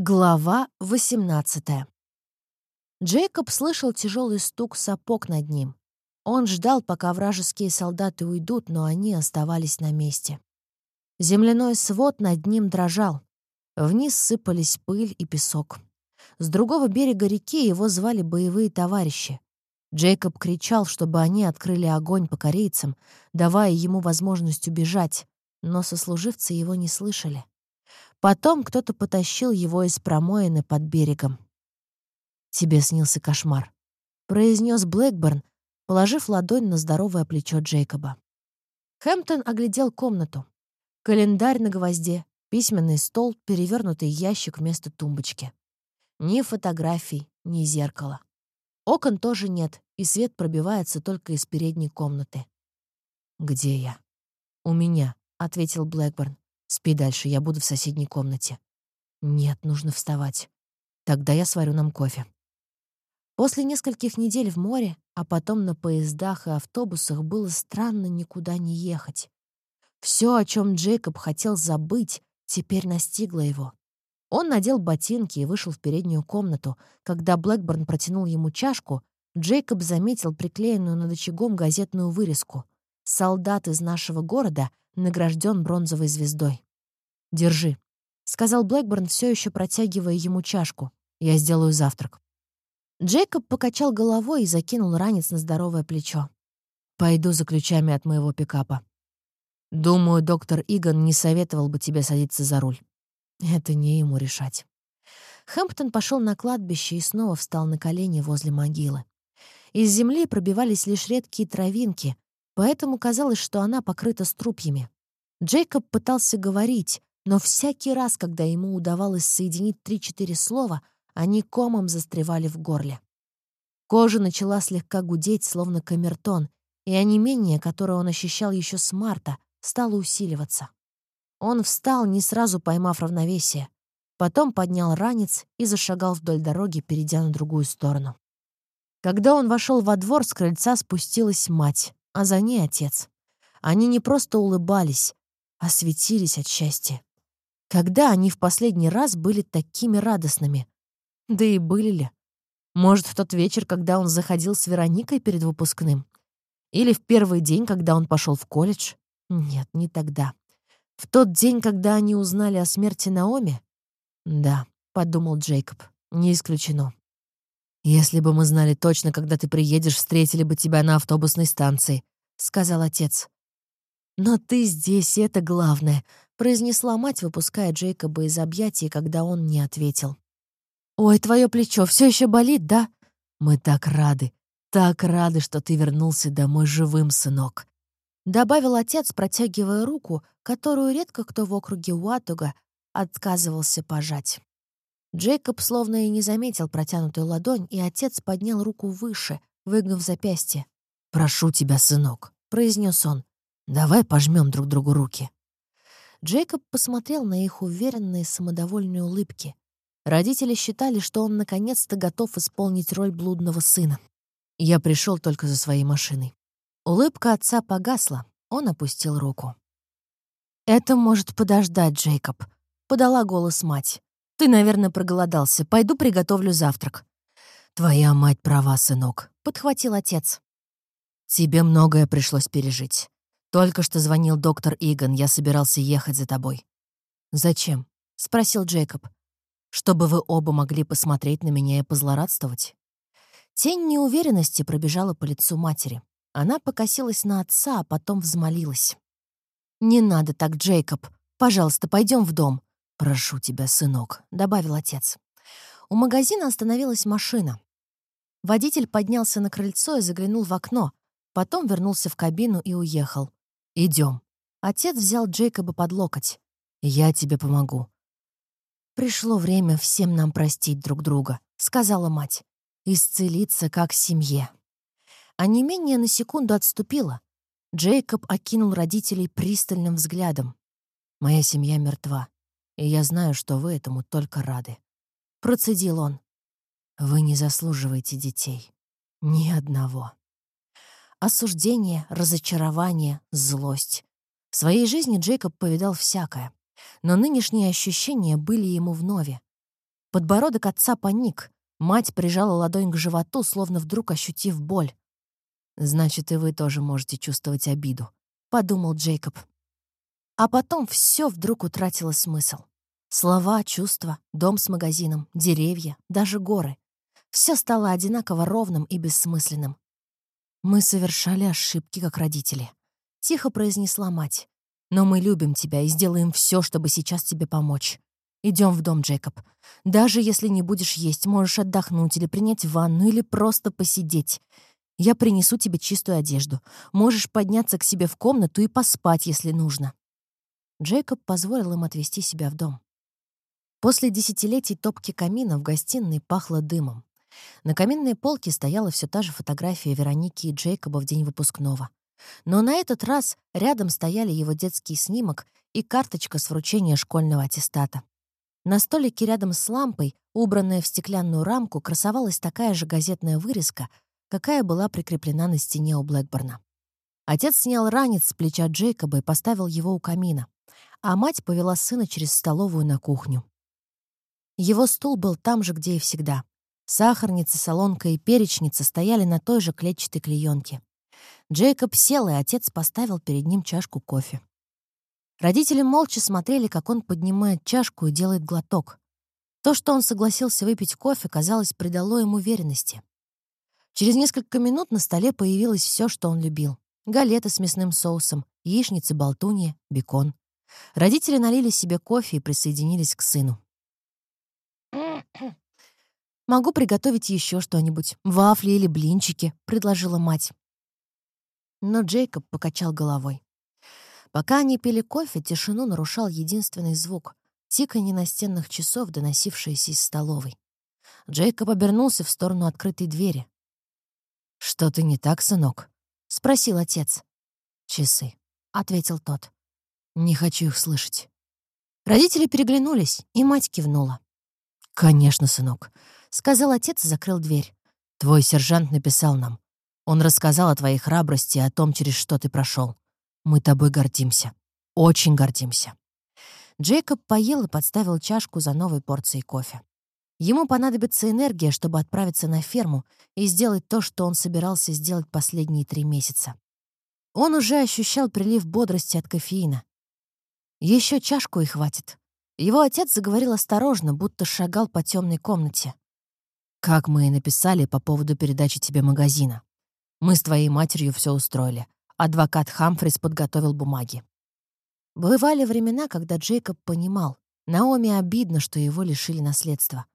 Глава 18 Джейкоб слышал тяжелый стук сапог над ним. Он ждал, пока вражеские солдаты уйдут, но они оставались на месте. Земляной свод над ним дрожал. Вниз сыпались пыль и песок. С другого берега реки его звали боевые товарищи. Джейкоб кричал, чтобы они открыли огонь по корейцам, давая ему возможность убежать, но сослуживцы его не слышали. Потом кто-то потащил его из промоины под берегом. «Тебе снился кошмар», — произнес Блэкборн, положив ладонь на здоровое плечо Джейкоба. Хэмптон оглядел комнату. Календарь на гвозде, письменный стол, перевернутый ящик вместо тумбочки. Ни фотографий, ни зеркала. Окон тоже нет, и свет пробивается только из передней комнаты. «Где я?» «У меня», — ответил Блэкборн. Спи дальше, я буду в соседней комнате. Нет, нужно вставать. Тогда я сварю нам кофе. После нескольких недель в море, а потом на поездах и автобусах было странно никуда не ехать. Все, о чем Джейкоб хотел забыть, теперь настигло его. Он надел ботинки и вышел в переднюю комнату. Когда Блэкборн протянул ему чашку, Джейкоб заметил приклеенную над очагом газетную вырезку. «Солдат из нашего города награжден бронзовой звездой. «Держи», — сказал Блэкборн, все еще протягивая ему чашку. «Я сделаю завтрак». Джейкоб покачал головой и закинул ранец на здоровое плечо. «Пойду за ключами от моего пикапа. Думаю, доктор Иган не советовал бы тебе садиться за руль. Это не ему решать». Хэмптон пошел на кладбище и снова встал на колени возле могилы. Из земли пробивались лишь редкие травинки, поэтому казалось, что она покрыта струпьями. Джейкоб пытался говорить, но всякий раз, когда ему удавалось соединить три-четыре слова, они комом застревали в горле. Кожа начала слегка гудеть, словно камертон, и онемение, которое он ощущал еще с марта, стало усиливаться. Он встал, не сразу поймав равновесие. Потом поднял ранец и зашагал вдоль дороги, перейдя на другую сторону. Когда он вошел во двор, с крыльца спустилась мать а за ней отец. Они не просто улыбались, а светились от счастья. Когда они в последний раз были такими радостными? Да и были ли? Может, в тот вечер, когда он заходил с Вероникой перед выпускным? Или в первый день, когда он пошел в колледж? Нет, не тогда. В тот день, когда они узнали о смерти Наоми? Да, подумал Джейкоб, не исключено. «Если бы мы знали точно, когда ты приедешь, встретили бы тебя на автобусной станции», — сказал отец. «Но ты здесь, это главное», — произнесла мать, выпуская Джейкоба из объятий, когда он не ответил. «Ой, твое плечо все еще болит, да?» «Мы так рады, так рады, что ты вернулся домой живым, сынок», — добавил отец, протягивая руку, которую редко кто в округе Уатуга отказывался пожать. Джейкоб словно и не заметил протянутую ладонь, и отец поднял руку выше, выгнув запястье. «Прошу тебя, сынок», — произнес он. «Давай пожмем друг другу руки». Джейкоб посмотрел на их уверенные самодовольные улыбки. Родители считали, что он наконец-то готов исполнить роль блудного сына. Я пришел только за своей машиной. Улыбка отца погасла, он опустил руку. «Это может подождать, Джейкоб», — подала голос мать. Ты, наверное, проголодался. Пойду приготовлю завтрак». «Твоя мать права, сынок», — подхватил отец. «Тебе многое пришлось пережить. Только что звонил доктор Иган, я собирался ехать за тобой». «Зачем?» — спросил Джейкоб. «Чтобы вы оба могли посмотреть на меня и позлорадствовать». Тень неуверенности пробежала по лицу матери. Она покосилась на отца, а потом взмолилась. «Не надо так, Джейкоб. Пожалуйста, пойдем в дом. «Прошу тебя, сынок», — добавил отец. У магазина остановилась машина. Водитель поднялся на крыльцо и заглянул в окно, потом вернулся в кабину и уехал. Идем. Отец взял Джейкоба под локоть. «Я тебе помогу». «Пришло время всем нам простить друг друга», — сказала мать. «Исцелиться как семье». А не менее на секунду отступила. Джейкоб окинул родителей пристальным взглядом. «Моя семья мертва и я знаю, что вы этому только рады. Процедил он. Вы не заслуживаете детей. Ни одного. Осуждение, разочарование, злость. В своей жизни Джейкоб повидал всякое, но нынешние ощущения были ему вновь. Подбородок отца паник. Мать прижала ладонь к животу, словно вдруг ощутив боль. «Значит, и вы тоже можете чувствовать обиду», — подумал Джейкоб. А потом все вдруг утратило смысл. Слова, чувства, дом с магазином, деревья, даже горы. Все стало одинаково ровным и бессмысленным. «Мы совершали ошибки, как родители», — тихо произнесла мать. «Но мы любим тебя и сделаем все, чтобы сейчас тебе помочь. Идем в дом, Джейкоб. Даже если не будешь есть, можешь отдохнуть или принять ванну, или просто посидеть. Я принесу тебе чистую одежду. Можешь подняться к себе в комнату и поспать, если нужно». Джейкоб позволил им отвезти себя в дом. После десятилетий топки камина в гостиной пахло дымом. На каминной полке стояла все та же фотография Вероники и Джейкоба в день выпускного. Но на этот раз рядом стояли его детский снимок и карточка с вручения школьного аттестата. На столике рядом с лампой, убранная в стеклянную рамку, красовалась такая же газетная вырезка, какая была прикреплена на стене у Блэкборна. Отец снял ранец с плеча Джейкоба и поставил его у камина, а мать повела сына через столовую на кухню. Его стул был там же, где и всегда. Сахарница, солонка и перечница стояли на той же клетчатой клеенке. Джейкоб сел, и отец поставил перед ним чашку кофе. Родители молча смотрели, как он поднимает чашку и делает глоток. То, что он согласился выпить кофе, казалось, придало ему уверенности. Через несколько минут на столе появилось все, что он любил. Галеты с мясным соусом, яичницы, болтунья, бекон. Родители налили себе кофе и присоединились к сыну. «Могу приготовить еще что-нибудь. Вафли или блинчики», — предложила мать. Но Джейкоб покачал головой. Пока они пили кофе, тишину нарушал единственный звук — тиканье настенных часов, доносившееся из столовой. Джейкоб обернулся в сторону открытой двери. «Что-то не так, сынок?» — спросил отец. «Часы», — ответил тот. «Не хочу их слышать». Родители переглянулись, и мать кивнула. «Конечно, сынок», — сказал отец и закрыл дверь. «Твой сержант написал нам. Он рассказал о твоей храбрости и о том, через что ты прошел. Мы тобой гордимся. Очень гордимся». Джейкоб поел и подставил чашку за новой порцией кофе. Ему понадобится энергия, чтобы отправиться на ферму и сделать то, что он собирался сделать последние три месяца. Он уже ощущал прилив бодрости от кофеина. Еще чашку и хватит. Его отец заговорил осторожно, будто шагал по темной комнате. «Как мы и написали по поводу передачи тебе магазина. Мы с твоей матерью все устроили. Адвокат Хамфрис подготовил бумаги». Бывали времена, когда Джейкоб понимал, Наоми обидно, что его лишили наследства.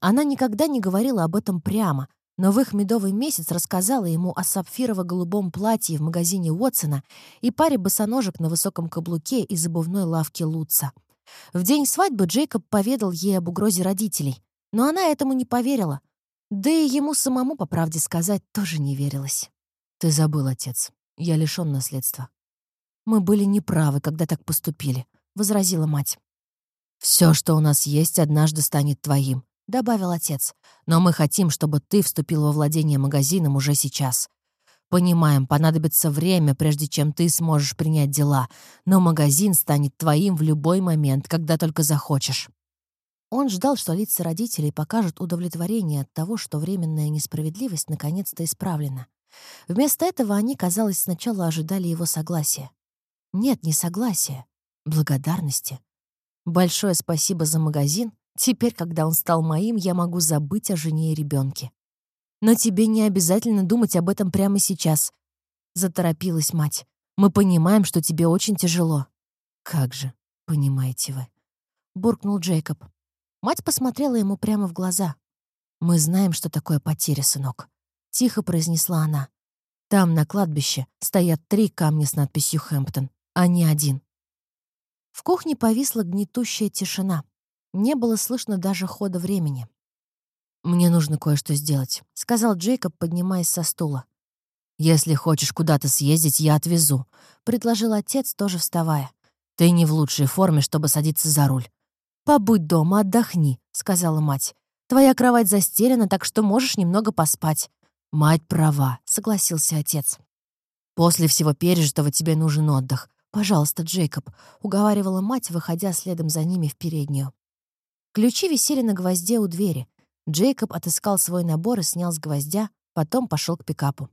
Она никогда не говорила об этом прямо, но в их медовый месяц рассказала ему о сапфирово-голубом платье в магазине Уотсона и паре босоножек на высоком каблуке из обувной лавки Лутца — в день свадьбы Джейкоб поведал ей об угрозе родителей, но она этому не поверила. Да и ему самому, по правде сказать, тоже не верилось. «Ты забыл, отец. Я лишён наследства». «Мы были неправы, когда так поступили», — возразила мать. «Все, что у нас есть, однажды станет твоим», — добавил отец. «Но мы хотим, чтобы ты вступил во владение магазином уже сейчас. Понимаем, понадобится время, прежде чем ты сможешь принять дела, но магазин станет твоим в любой момент, когда только захочешь». Он ждал, что лица родителей покажут удовлетворение от того, что временная несправедливость наконец-то исправлена. Вместо этого они, казалось, сначала ожидали его согласия. Нет, не согласия, благодарности. Большое спасибо за магазин. Теперь, когда он стал моим, я могу забыть о жене и ребенке. Но тебе не обязательно думать об этом прямо сейчас. Заторопилась мать. Мы понимаем, что тебе очень тяжело. Как же, понимаете вы. Буркнул Джейкоб. Мать посмотрела ему прямо в глаза. «Мы знаем, что такое потеря, сынок», — тихо произнесла она. «Там, на кладбище, стоят три камня с надписью «Хэмптон», а не один». В кухне повисла гнетущая тишина. Не было слышно даже хода времени. «Мне нужно кое-что сделать», — сказал Джейкоб, поднимаясь со стула. «Если хочешь куда-то съездить, я отвезу», — предложил отец, тоже вставая. «Ты не в лучшей форме, чтобы садиться за руль». «Побудь дома, отдохни», — сказала мать. «Твоя кровать застелена, так что можешь немного поспать». «Мать права», — согласился отец. «После всего пережитого тебе нужен отдых. Пожалуйста, Джейкоб», — уговаривала мать, выходя следом за ними в переднюю. Ключи висели на гвозде у двери. Джейкоб отыскал свой набор и снял с гвоздя, потом пошел к пикапу.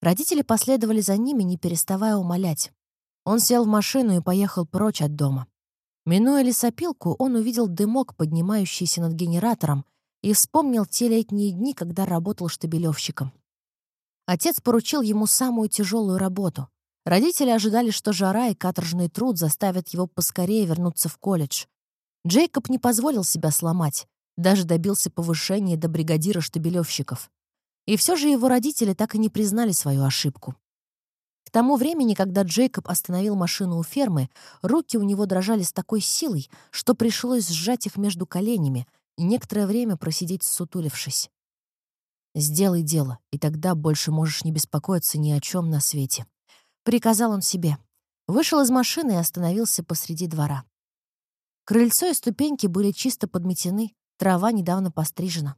Родители последовали за ними, не переставая умолять. Он сел в машину и поехал прочь от дома. Минуя лесопилку, он увидел дымок, поднимающийся над генератором, и вспомнил те летние дни, когда работал штабелевщиком. Отец поручил ему самую тяжелую работу. Родители ожидали, что жара и каторжный труд заставят его поскорее вернуться в колледж. Джейкоб не позволил себя сломать, даже добился повышения до бригадира штабелевщиков. И все же его родители так и не признали свою ошибку. К тому времени, когда Джейкоб остановил машину у фермы, руки у него дрожали с такой силой, что пришлось сжать их между коленями и некоторое время просидеть сутулившись. «Сделай дело, и тогда больше можешь не беспокоиться ни о чем на свете», — приказал он себе. Вышел из машины и остановился посреди двора. Крыльцо и ступеньки были чисто подметены, трава недавно пострижена.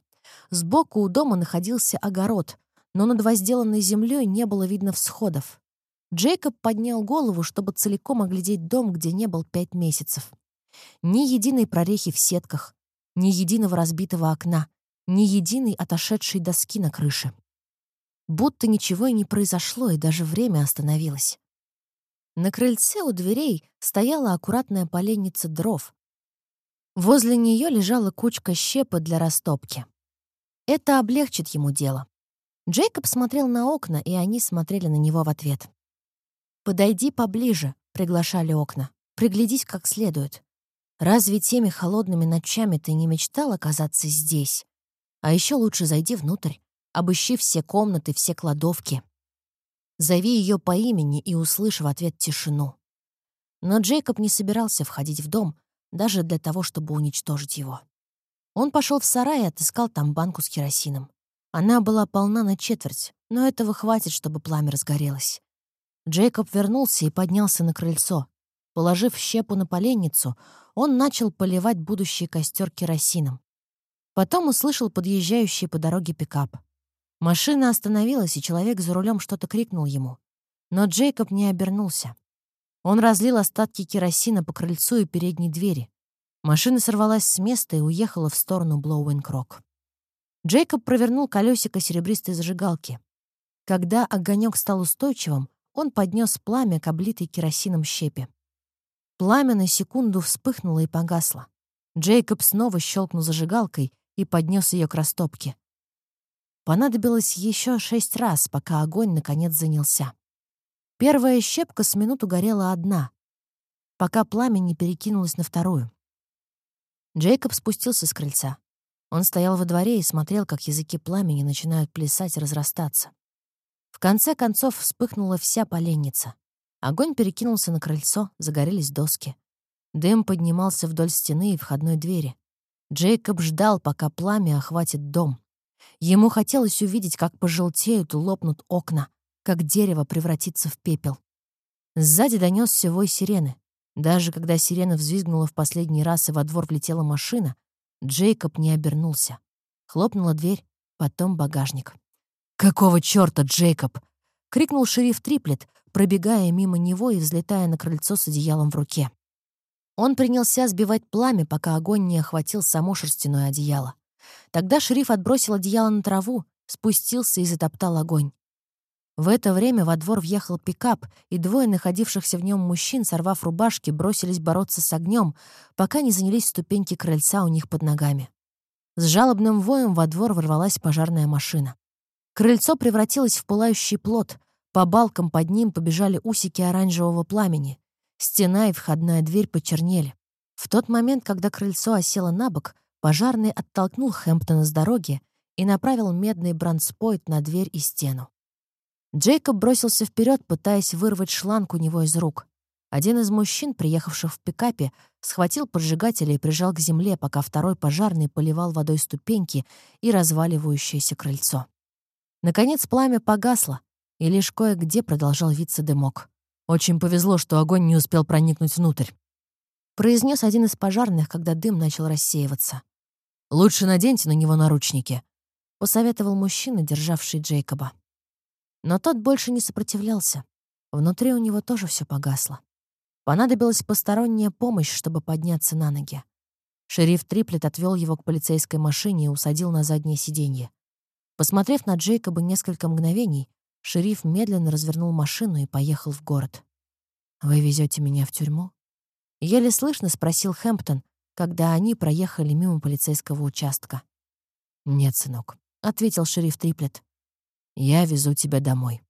Сбоку у дома находился огород, но над возделанной землей не было видно всходов. Джейкоб поднял голову, чтобы целиком оглядеть дом, где не был пять месяцев. Ни единой прорехи в сетках, ни единого разбитого окна, ни единой отошедшей доски на крыше. Будто ничего и не произошло, и даже время остановилось. На крыльце у дверей стояла аккуратная поленница дров. Возле нее лежала кучка щепы для растопки. Это облегчит ему дело. Джейкоб смотрел на окна, и они смотрели на него в ответ. «Подойди поближе», — приглашали окна. «Приглядись как следует. Разве теми холодными ночами ты не мечтал оказаться здесь? А еще лучше зайди внутрь, обыщи все комнаты, все кладовки. Зови ее по имени и услышь в ответ тишину. Но Джейкоб не собирался входить в дом, даже для того, чтобы уничтожить его. Он пошел в сарай и отыскал там банку с керосином. Она была полна на четверть, но этого хватит, чтобы пламя разгорелось. Джейкоб вернулся и поднялся на крыльцо. Положив щепу на поленницу, он начал поливать будущий костер керосином. Потом услышал подъезжающий по дороге пикап. Машина остановилась, и человек за рулем что-то крикнул ему. Но Джейкоб не обернулся. Он разлил остатки керосина по крыльцу и передней двери. Машина сорвалась с места и уехала в сторону Блоуинг-Рок. Джейкоб провернул колесико серебристой зажигалки. Когда огонек стал устойчивым, он поднес пламя к облитой керосином щепе. Пламя на секунду вспыхнуло и погасло. Джейкоб снова щелкнул зажигалкой, и поднес ее к растопке. Понадобилось еще шесть раз, пока огонь наконец занялся. Первая щепка с минуту горела одна, пока пламя не перекинулось на вторую. Джейкоб спустился с крыльца. Он стоял во дворе и смотрел, как языки пламени начинают плясать и разрастаться. В конце концов вспыхнула вся поленница. Огонь перекинулся на крыльцо, загорелись доски. Дым поднимался вдоль стены и входной двери. Джейкоб ждал, пока пламя охватит дом. Ему хотелось увидеть, как пожелтеют и лопнут окна, как дерево превратится в пепел. Сзади донесся вой сирены. Даже когда сирена взвизгнула в последний раз и во двор влетела машина, Джейкоб не обернулся. Хлопнула дверь, потом багажник. «Какого чёрта, Джейкоб?» — крикнул шериф Триплет, пробегая мимо него и взлетая на крыльцо с одеялом в руке. Он принялся сбивать пламя, пока огонь не охватил само шерстяное одеяло. Тогда шериф отбросил одеяло на траву, спустился и затоптал огонь. В это время во двор въехал пикап, и двое находившихся в нем мужчин, сорвав рубашки, бросились бороться с огнем, пока не занялись ступеньки крыльца у них под ногами. С жалобным воем во двор ворвалась пожарная машина. Крыльцо превратилось в пылающий плод, по балкам под ним побежали усики оранжевого пламени. Стена и входная дверь почернели. В тот момент, когда крыльцо осело на бок, пожарный оттолкнул Хэмптона с дороги и направил медный бронспойт на дверь и стену. Джейкоб бросился вперед, пытаясь вырвать шланг у него из рук. Один из мужчин, приехавших в пикапе, схватил поджигателя и прижал к земле, пока второй пожарный поливал водой ступеньки и разваливающееся крыльцо. Наконец пламя погасло, и лишь кое-где продолжал виться дымок. Очень повезло, что огонь не успел проникнуть внутрь. Произнес один из пожарных, когда дым начал рассеиваться. «Лучше наденьте на него наручники», — посоветовал мужчина, державший Джейкоба. Но тот больше не сопротивлялся. Внутри у него тоже все погасло. Понадобилась посторонняя помощь, чтобы подняться на ноги. Шериф Триплет отвел его к полицейской машине и усадил на заднее сиденье. Посмотрев на Джейкоба несколько мгновений, шериф медленно развернул машину и поехал в город. «Вы везете меня в тюрьму?» Еле слышно спросил Хэмптон, когда они проехали мимо полицейского участка. «Нет, сынок», — ответил шериф Триплет. «Я везу тебя домой».